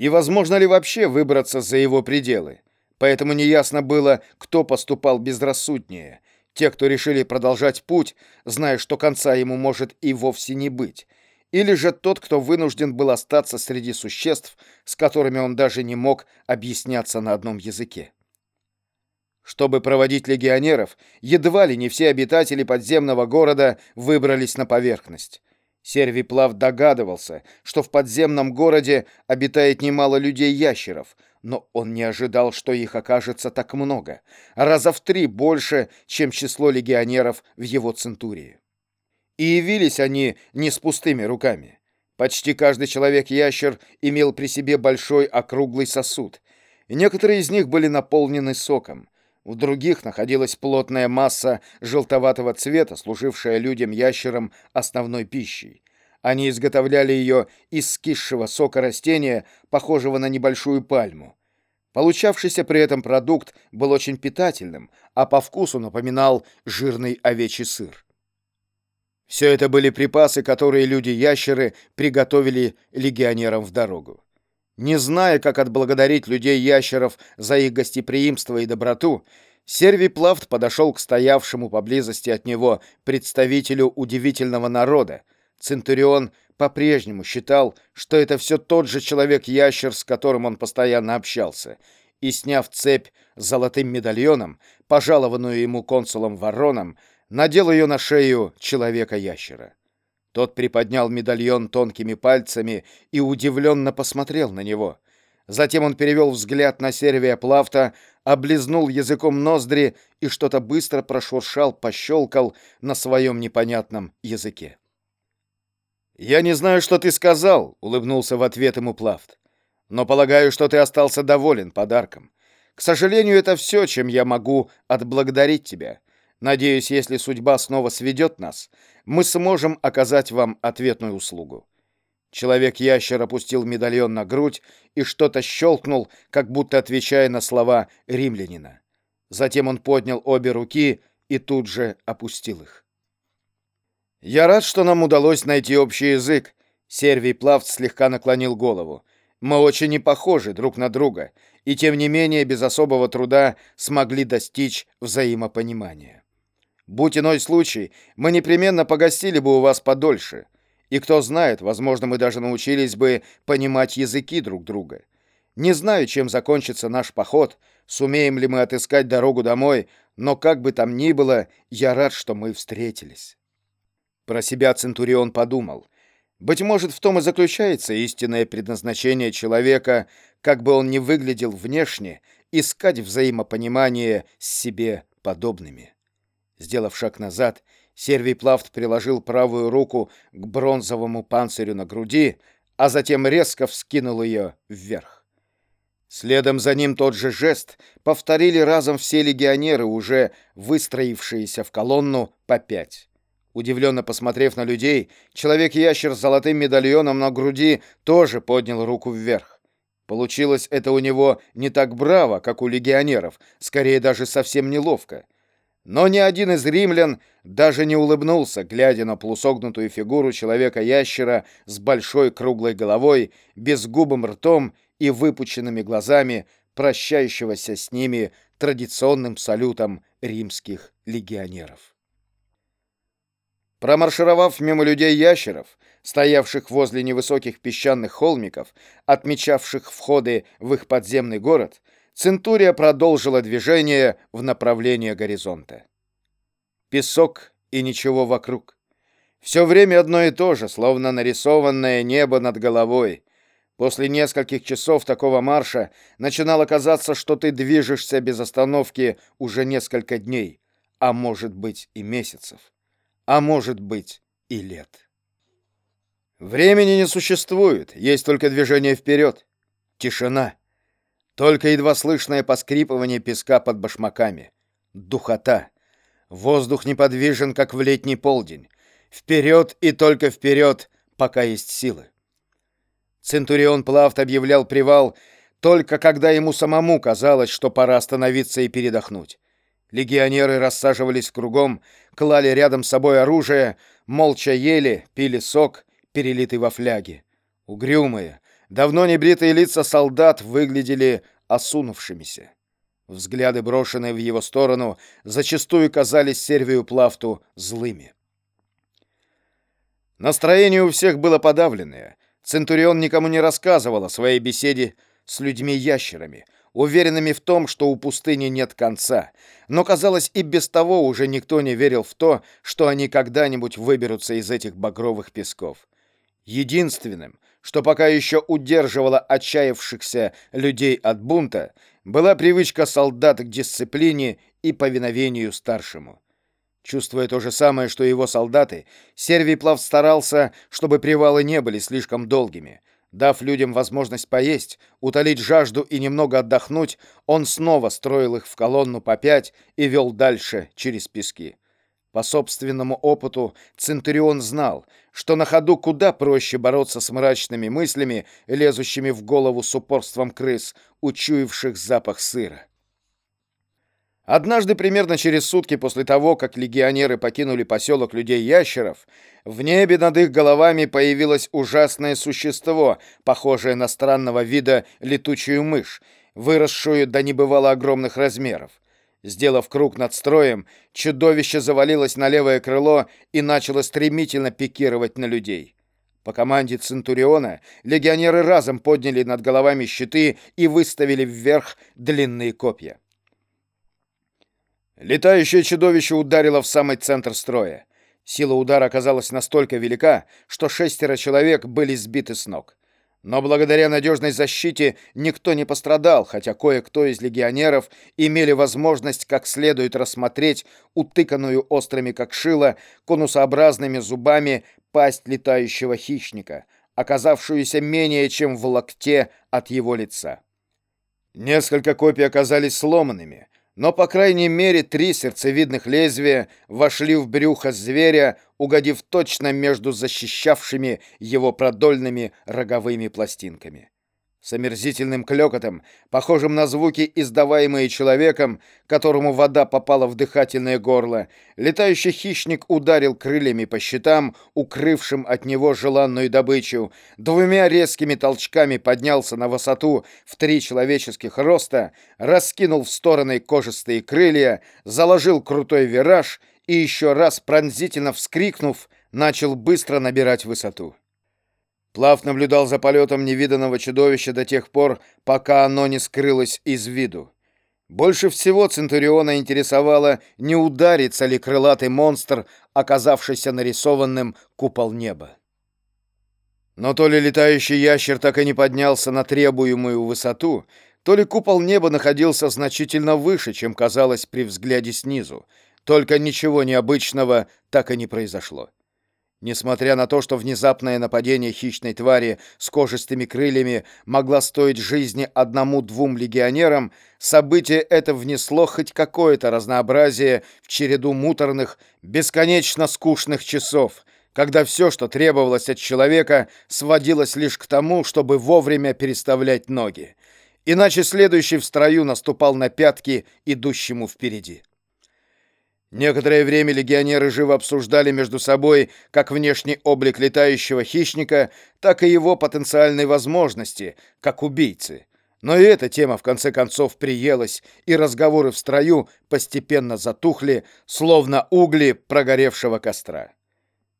И возможно ли вообще выбраться за его пределы? Поэтому неясно было, кто поступал безрассуднее. Те, кто решили продолжать путь, зная, что конца ему может и вовсе не быть, или же тот, кто вынужден был остаться среди существ, с которыми он даже не мог объясняться на одном языке. Чтобы проводить легионеров, едва ли не все обитатели подземного города выбрались на поверхность. Сервий Плав догадывался, что в подземном городе обитает немало людей-ящеров, но он не ожидал, что их окажется так много, раза в три больше, чем число легионеров в его центурии. И явились они не с пустыми руками. Почти каждый человек-ящер имел при себе большой округлый сосуд, некоторые из них были наполнены соком. У других находилась плотная масса желтоватого цвета, служившая людям-ящерам основной пищей. Они изготовляли ее из скисшего сока растения, похожего на небольшую пальму. Получавшийся при этом продукт был очень питательным, а по вкусу напоминал жирный овечий сыр. Все это были припасы, которые люди-ящеры приготовили легионерам в дорогу. Не зная, как отблагодарить людей-ящеров за их гостеприимство и доброту, Сервий Плафт подошел к стоявшему поблизости от него представителю удивительного народа. Центурион по-прежнему считал, что это все тот же человек-ящер, с которым он постоянно общался, и, сняв цепь с золотым медальоном, пожалованную ему консулом Вороном, надел ее на шею человека-ящера. Тот приподнял медальон тонкими пальцами и удивленно посмотрел на него. Затем он перевел взгляд на Сервия Плафта, облизнул языком ноздри и что-то быстро прошуршал, пощелкал на своем непонятном языке. «Я не знаю, что ты сказал», — улыбнулся в ответ ему Плафт. «Но полагаю, что ты остался доволен подарком. К сожалению, это все, чем я могу отблагодарить тебя. Надеюсь, если судьба снова сведет нас, мы сможем оказать вам ответную услугу. Человек-ящер опустил медальон на грудь и что-то щелкнул, как будто отвечая на слова римлянина. Затем он поднял обе руки и тут же опустил их. «Я рад, что нам удалось найти общий язык», — Сервий Плавт слегка наклонил голову. «Мы очень не похожи друг на друга, и тем не менее без особого труда смогли достичь взаимопонимания». Будь иной случай, мы непременно погостили бы у вас подольше. И кто знает, возможно, мы даже научились бы понимать языки друг друга. Не знаю, чем закончится наш поход, сумеем ли мы отыскать дорогу домой, но как бы там ни было, я рад, что мы встретились. Про себя Центурион подумал. Быть может, в том и заключается истинное предназначение человека, как бы он ни выглядел внешне, искать взаимопонимание с себе подобными. Сделав шаг назад, Сервий Плафт приложил правую руку к бронзовому панцирю на груди, а затем резко вскинул ее вверх. Следом за ним тот же жест повторили разом все легионеры, уже выстроившиеся в колонну по пять. Удивленно посмотрев на людей, человек-ящер с золотым медальоном на груди тоже поднял руку вверх. Получилось это у него не так браво, как у легионеров, скорее даже совсем неловко. Но ни один из римлян даже не улыбнулся, глядя на полусогнутую фигуру человека-ящера с большой круглой головой, безгубым ртом и выпученными глазами, прощающегося с ними традиционным салютом римских легионеров. Промаршировав мимо людей-ящеров, стоявших возле невысоких песчаных холмиков, отмечавших входы в их подземный город, Центурия продолжила движение в направлении горизонта. Песок и ничего вокруг. Все время одно и то же, словно нарисованное небо над головой. После нескольких часов такого марша начинало казаться, что ты движешься без остановки уже несколько дней, а может быть и месяцев, а может быть и лет. Времени не существует, есть только движение вперед. Тишина. Только едва слышное поскрипывание песка под башмаками. Духота. Воздух неподвижен, как в летний полдень. Вперед и только вперед, пока есть силы. Центурион Плафт объявлял привал только когда ему самому казалось, что пора остановиться и передохнуть. Легионеры рассаживались кругом, клали рядом с собой оружие, молча ели, пили сок, перелитый во фляги. Угрюмые, Давно небритые лица солдат выглядели осунувшимися. Взгляды, брошенные в его сторону, зачастую казались Сервию Плафту злыми. Настроение у всех было подавленное. Центурион никому не рассказывал о своей беседе с людьми-ящерами, уверенными в том, что у пустыни нет конца. Но, казалось, и без того уже никто не верил в то, что они когда-нибудь выберутся из этих багровых песков. Единственным, что пока еще удерживало отчаявшихся людей от бунта, была привычка солдат к дисциплине и повиновению старшему. Чувствуя то же самое, что его солдаты, Сервий Плав старался, чтобы привалы не были слишком долгими. Дав людям возможность поесть, утолить жажду и немного отдохнуть, он снова строил их в колонну по пять и вел дальше через пески. По собственному опыту Центурион знал, что на ходу куда проще бороться с мрачными мыслями, лезущими в голову с упорством крыс, учуявших запах сыра. Однажды, примерно через сутки после того, как легионеры покинули поселок людей-ящеров, в небе над их головами появилось ужасное существо, похожее на странного вида летучую мышь, выросшую до небывало огромных размеров. Сделав круг над строем, чудовище завалилось на левое крыло и начало стремительно пикировать на людей. По команде Центуриона легионеры разом подняли над головами щиты и выставили вверх длинные копья. Летающее чудовище ударило в самый центр строя. Сила удара оказалась настолько велика, что шестеро человек были сбиты с ног. Но благодаря надежной защите никто не пострадал, хотя кое-кто из легионеров имели возможность как следует рассмотреть утыканную острыми как шило конусообразными зубами пасть летающего хищника, оказавшуюся менее чем в локте от его лица. Несколько копий оказались сломанными, но, по крайней мере, три сердцевидных лезвия вошли в брюхо зверя, угодив точно между защищавшими его продольными роговыми пластинками. С омерзительным клёкотом, похожим на звуки, издаваемые человеком, которому вода попала в дыхательное горло, летающий хищник ударил крыльями по щитам, укрывшим от него желанную добычу, двумя резкими толчками поднялся на высоту в три человеческих роста, раскинул в стороны кожистые крылья, заложил крутой вираж и еще раз пронзительно вскрикнув, начал быстро набирать высоту. Плав наблюдал за полетом невиданного чудовища до тех пор, пока оно не скрылось из виду. Больше всего Центуриона интересовало, не ударится ли крылатый монстр, оказавшийся нарисованным купол неба. Но то ли летающий ящер так и не поднялся на требуемую высоту, то ли купол неба находился значительно выше, чем казалось при взгляде снизу. Только ничего необычного так и не произошло. Несмотря на то, что внезапное нападение хищной твари с кожистыми крыльями могла стоить жизни одному-двум легионерам, событие это внесло хоть какое-то разнообразие в череду муторных, бесконечно скучных часов, когда все, что требовалось от человека, сводилось лишь к тому, чтобы вовремя переставлять ноги. Иначе следующий в строю наступал на пятки идущему впереди. Некоторое время легионеры живо обсуждали между собой как внешний облик летающего хищника, так и его потенциальные возможности, как убийцы. Но и эта тема в конце концов приелась, и разговоры в строю постепенно затухли, словно угли прогоревшего костра.